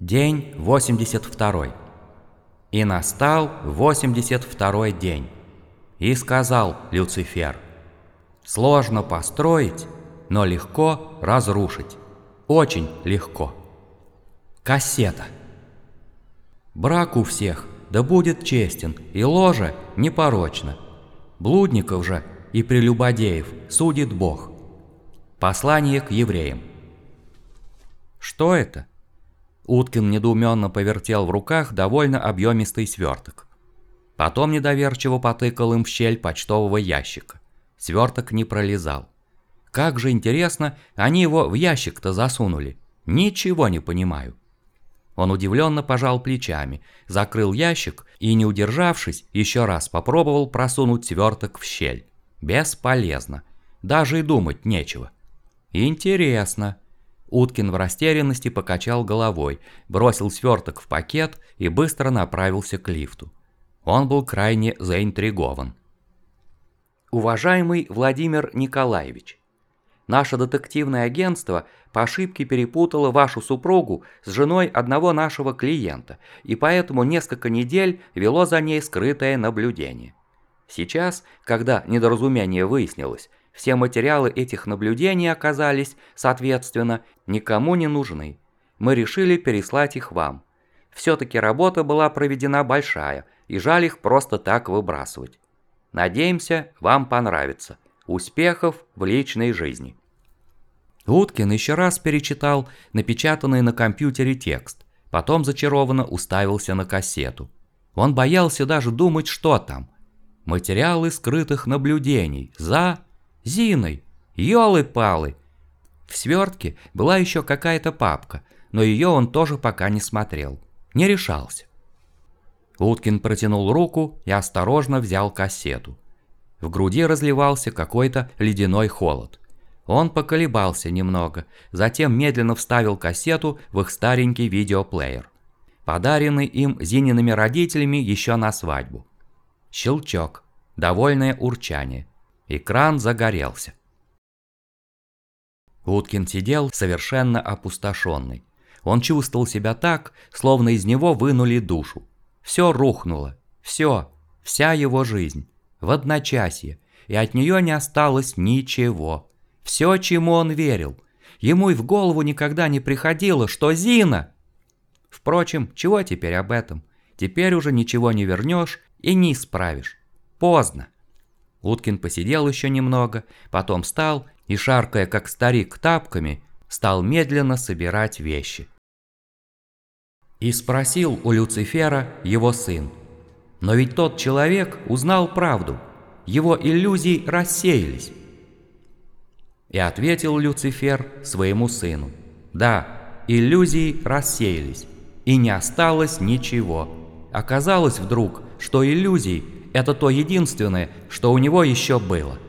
День 82. И настал 82 день. И сказал Люцифер, «Сложно построить, но легко разрушить. Очень легко». Кассета. Брак у всех, да будет честен, и ложа непорочна. Блудников же и прелюбодеев судит Бог. Послание к евреям. Что это? Уткин недоуменно повертел в руках довольно объемистый сверток. Потом недоверчиво потыкал им в щель почтового ящика. Сверток не пролезал. Как же интересно, они его в ящик-то засунули. Ничего не понимаю. Он удивленно пожал плечами, закрыл ящик и, не удержавшись, еще раз попробовал просунуть сверток в щель. Бесполезно. Даже и думать нечего. Интересно. Уткин в растерянности покачал головой, бросил сверток в пакет и быстро направился к лифту. Он был крайне заинтригован. Уважаемый Владимир Николаевич, наше детективное агентство по ошибке перепутало вашу супругу с женой одного нашего клиента, и поэтому несколько недель вело за ней скрытое наблюдение. Сейчас, когда недоразумение выяснилось, все материалы этих наблюдений оказались, соответственно, никому не нужны. Мы решили переслать их вам. Все-таки работа была проведена большая, и жаль их просто так выбрасывать. Надеемся, вам понравится. Успехов в личной жизни. Уткин еще раз перечитал напечатанный на компьютере текст, потом зачарованно уставился на кассету. Он боялся даже думать, что там. Материалы скрытых наблюдений за Зиной! Ёлы-палы!» В свертке была еще какая-то папка, но ее он тоже пока не смотрел. Не решался. Уткин протянул руку и осторожно взял кассету. В груди разливался какой-то ледяной холод. Он поколебался немного, затем медленно вставил кассету в их старенький видеоплеер, подаренный им Зиниными родителями еще на свадьбу. Щелчок, довольное урчание. Экран загорелся. Уткин сидел совершенно опустошенный. Он чувствовал себя так, словно из него вынули душу. Все рухнуло. Все. Вся его жизнь. В одночасье. И от нее не осталось ничего. Все, чему он верил. Ему и в голову никогда не приходило, что Зина... Впрочем, чего теперь об этом? Теперь уже ничего не вернешь и не исправишь. Поздно. Уткин посидел еще немного, потом встал и, шаркая как старик тапками, стал медленно собирать вещи. И спросил у Люцифера его сын. Но ведь тот человек узнал правду, его иллюзии рассеялись. И ответил Люцифер своему сыну. Да, иллюзии рассеялись, и не осталось ничего. Оказалось вдруг, что иллюзий это то единственное, что у него еще было –